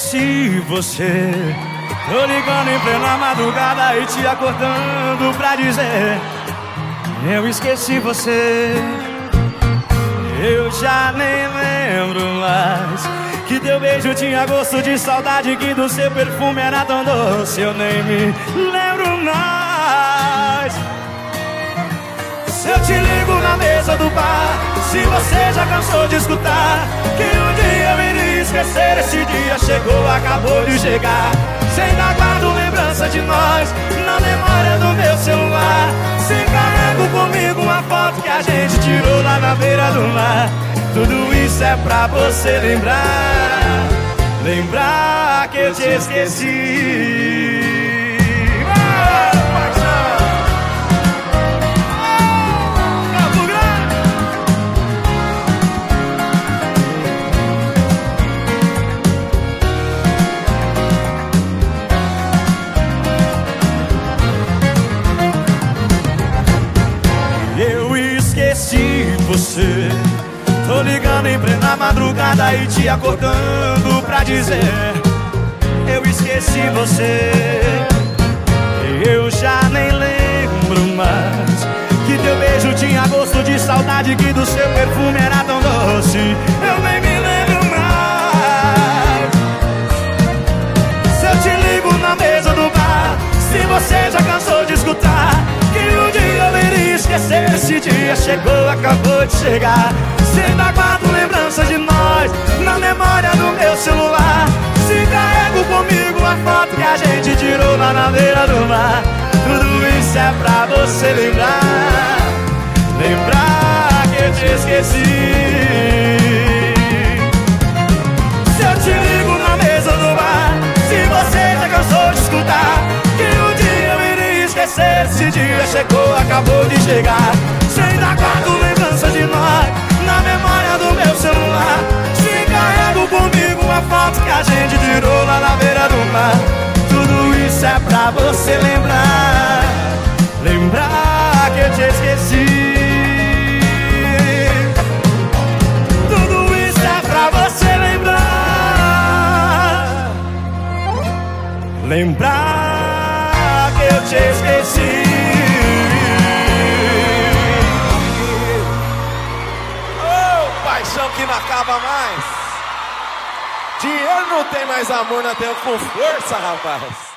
esqueci você. Tô ligando em plena madrugada e te acordando pra dizer: Eu esqueci você. Eu já nem lembro mais Que teu beijo tinha gosto de saudade Que do seu perfume era tão doce Eu nem me lembro mais Se eu te ligo na mesa do bar Se você já cansou de escutar chegou, acabou de chegar. Se ainda guardo lembrança de nós Na memória do meu celular. Se carrego comigo uma foto que a gente tirou lá na beira do mar. Tudo isso é pra você lembrar. Lembrar que eu te esqueci esqueci você. Tô ligando em plena madrugada e te acordando pra dizer Eu esqueci você. Eu já nem lembro mais Que teu beijo tinha gosto de saudade Que do seu perfume era tão esquecer Esse dia chegou, acabou de chegar. Se ainda guardo lembranças de nós Na memória do meu celular. Se carrego comigo a foto que a gente tirou lá na beira do mar. Tudo isso é pra você lembrar. Lembrar que eu te esqueci Esse dia chegou, acabou de chegar. Se ainda guardo lembranças de nós Na memória do meu celular. Se carrego comigo uma foto que a gente tirou lá na beira do mar. Tudo isso é pra você lembrar. Lembrar que eu te esqueci. Tudo isso é pra você lembrar. Lembrar eu te esqueci Ô, paixão que não acaba mais. Dinheiro não tem mais amor, não tem com força, rapaz.